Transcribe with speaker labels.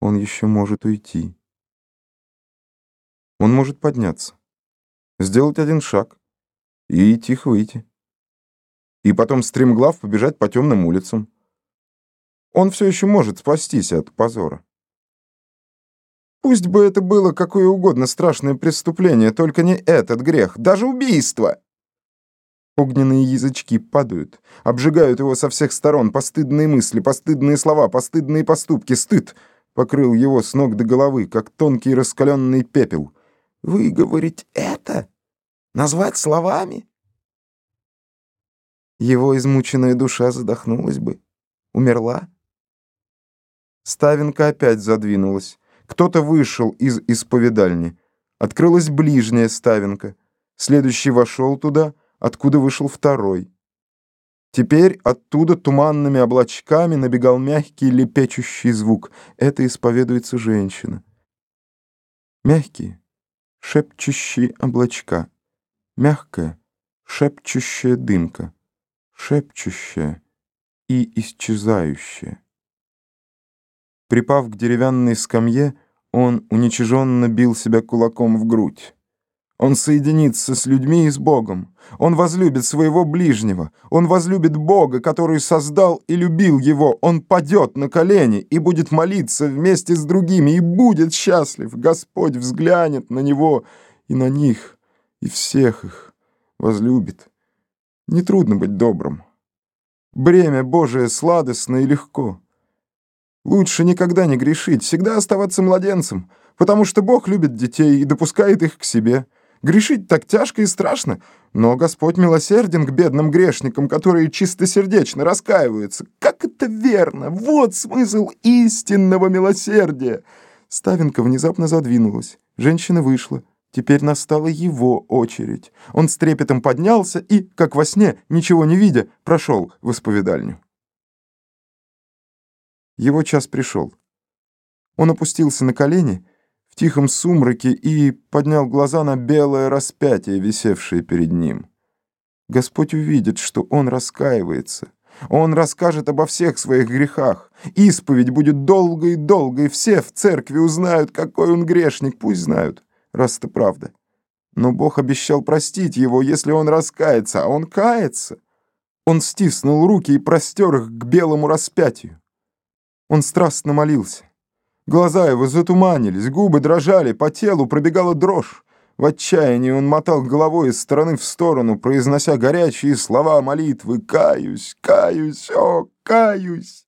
Speaker 1: Он еще может уйти. Он может подняться, сделать один шаг и тихо выйти. И потом стремглав побежать по темным улицам. Он все еще может спастись от позора. Пусть бы это было какое угодно страшное преступление, только не этот грех, даже убийство. Огненные язычки падают, обжигают его со всех сторон, постыдные мысли, постыдные слова, постыдные поступки, стыд покрыл его с ног до головы, как тонкий раскаленный пепел. Выговорить это? Назвать словами? Его измученная душа задохнулась бы, умерла. Ставенка опять задвинулась. Кто-то вышел из исповедальни. Открылась ближняя ставенка. Следующий вошел туда, откуда вышел второй. Теперь оттуда туманными облачками набегал мягкий лепечущий звук. Это исповедуется женщина. Мягкие, шепчущие облачка. Мягкая, шепчущая дымка. Шепчущая и исчезающая. Припав к деревянной скамье, он уничиженно бил себя кулаком в грудь. Он соединится с людьми и с Богом. Он возлюбит своего ближнего. Он возлюбит Бога, который создал и любил его. Он падет на колени и будет молиться вместе с другими, и будет счастлив. Господь взглянет на него и на них, и всех их возлюбит. Нетрудно быть добрым. Бремя Божие сладостно и легко. Лучше никогда не грешить, всегда оставаться младенцем, потому что Бог любит детей и допускает их к себе. Грешить так тяжко и страшно, но Господь милосерден к бедным грешникам, которые чистосердечно раскаиваются. Как это верно! Вот смысл истинного милосердия!» Ставенка внезапно задвинулась. Женщина вышла. Теперь настала его очередь. Он с трепетом поднялся и, как во сне, ничего не видя, прошел в исповедальню. Его час пришел. Он опустился на колени в тихом сумраке и поднял глаза на белое распятие, висевшее перед ним. Господь увидит, что он раскаивается. Он расскажет обо всех своих грехах. Исповедь будет долгой и долгой, все в церкви узнают, какой он грешник, пусть знают, раз это правда. Но Бог обещал простить его, если он раскается, а он кается. Он стиснул руки и простер их к белому распятию. Он страстно молился. Глаза его затуманились, губы дрожали, по телу пробегала дрожь. В отчаянии он мотал головой из стороны в сторону, произнося горячие слова молитвы «Каюсь, каюсь, о, каюсь!»